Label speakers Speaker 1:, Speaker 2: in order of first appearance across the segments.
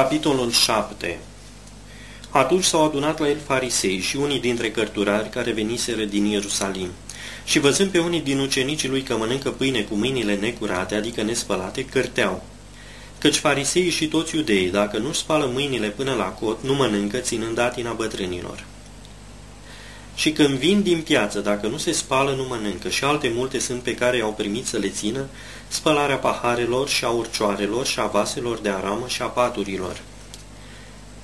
Speaker 1: Capitolul 7 Atunci s-au adunat la el farisei și unii dintre cărturari care veniseră din Ierusalim. Și văzând pe unii din ucenicii lui că mănâncă pâine cu mâinile necurate, adică nespălate, cârteau. Căci fariseii și toți iudeii, dacă nu spală mâinile până la cot, nu mănâncă, ținând datina bătrânilor. Și când vin din piață, dacă nu se spală, nu mănâncă, și alte multe sunt pe care i-au primit să le țină, spălarea paharelor și a urcioarelor și a vaselor de aramă și a paturilor.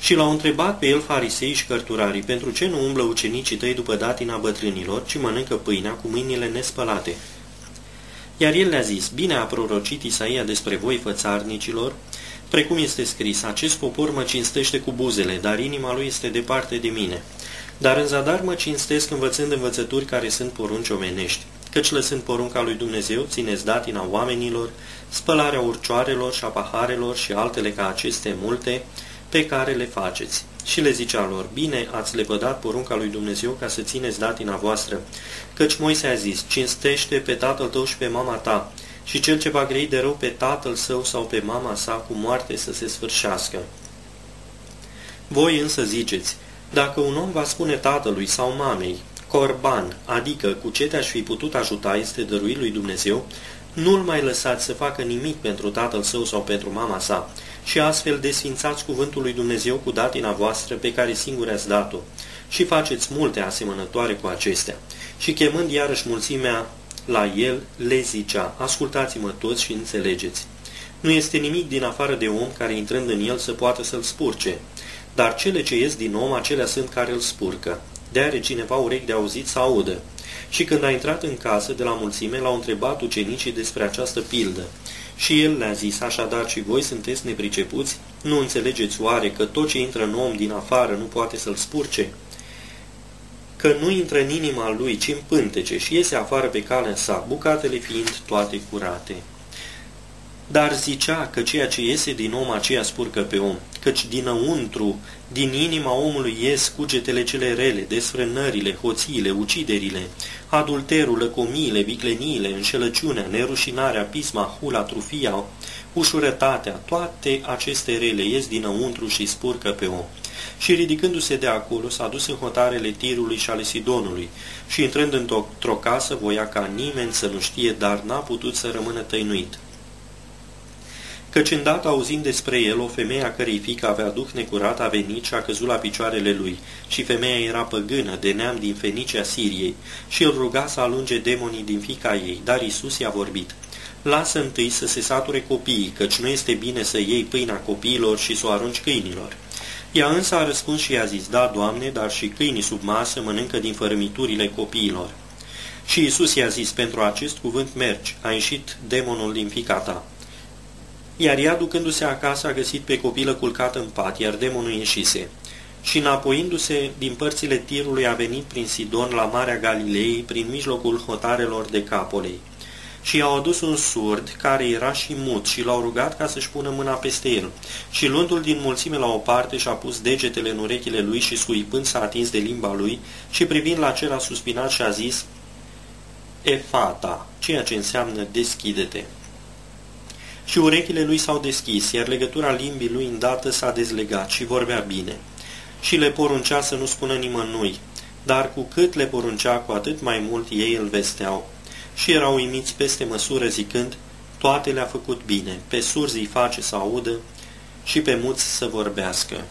Speaker 1: Și l-au întrebat pe el farisei și cărturarii, pentru ce nu umblă ucenicii tăi după datina bătrânilor, ci mănâncă pâinea cu mâinile nespălate? Iar el le-a zis, bine a prorocit Isaia despre voi fățarnicilor, precum este scris, acest popor mă cinstește cu buzele, dar inima lui este departe de mine. Dar în zadar mă cinstesc învățând învățături care sunt porunci omenești, căci lăsând porunca lui Dumnezeu, țineți datina oamenilor, spălarea urcioarelor și a paharelor și altele ca aceste multe, pe care le faceți. Și le zicea lor, bine ați lepădat porunca lui Dumnezeu ca să țineți datina voastră, căci Moise a zis, cinstește pe tatăl tău și pe mama ta, și cel ce va grei de rău pe tatăl său sau pe mama sa cu moarte să se sfârșească. Voi însă ziceți, dacă un om va spune tatălui sau mamei, corban, adică cu ce te-aș fi putut ajuta este dăruit lui Dumnezeu, nu-l mai lăsați să facă nimic pentru tatăl său sau pentru mama sa și astfel desfințați cuvântul lui Dumnezeu cu datina voastră pe care singur ați dat-o și faceți multe asemănătoare cu acestea. Și chemând iarăși mulțimea la el, le zicea, ascultați-mă toți și înțelegeți. Nu este nimic din afară de om care intrând în el să poată să-l spurce, dar cele ce ies din om, acelea sunt care îl spurcă. De are cineva urechi de auzit să audă. Și când a intrat în casă de la mulțime, l-au întrebat ucenicii despre această pildă. Și el le-a zis, așadar și voi sunteți nepricepuți? Nu înțelegeți oare că tot ce intră în om din afară nu poate să-l spurce? Că nu intră în inima lui, ci în pântece și iese afară pe calea sa, bucatele fiind toate curate. Dar zicea că ceea ce iese din om aceea spurcă pe om, căci dinăuntru, din inima omului ies cugetele cele rele, desfrânările, hoțiile, uciderile, adulterul, lăcomiile, vicleniile, înșelăciunea, nerușinarea, pisma, hula, trufia, ușurătatea, toate aceste rele ies dinăuntru și spurcă pe om. Și ridicându-se de acolo, s-a dus în hotarele tirului și ale Sidonului și intrând într-o casă, voia ca nimeni să nu știe, dar n-a putut să rămână tăinuit căci îndată auzind despre el, o femeie a cărei fică avea duh necurat a venit și a căzut la picioarele lui, și femeia era păgână, de neam din Fenicia Siriei, și îl ruga să alunge demonii din fica ei, dar Isus i-a vorbit. Lasă întâi să se sature copiii, căci nu este bine să iei pâinea copiilor și să o arunci câinilor. Ea însă a răspuns și i-a zis, da, Doamne, dar și câinii sub masă mănâncă din fărămiturile copiilor. Și Isus i-a zis, pentru acest cuvânt mergi, a ieșit demonul din fica ta. Iar ea, ducându-se acasă, a găsit pe copilă culcată în pat, iar demonul ieșise. Și înapoiindu-se din părțile tirului a venit prin Sidon la Marea Galilei, prin mijlocul hotarelor de Capolei. Și i-au adus un surd, care era și mut, și l-au rugat ca să-și pună mâna peste el. Și luându-l din mulțime la o parte, și-a pus degetele în urechile lui și scuipând s-a atins de limba lui și privind la cer a suspinat și a zis, Efata, ceea ce înseamnă deschide-te și urechile lui s-au deschis, iar legătura limbii lui îndată s-a dezlegat și vorbea bine. Și le poruncea să nu spună nimănui, dar cu cât le poruncea, cu atât mai mult ei îl vesteau. Și erau uimiți peste măsură zicând, toate le-a făcut bine, pe surzi îi face să audă și pe muți să vorbească.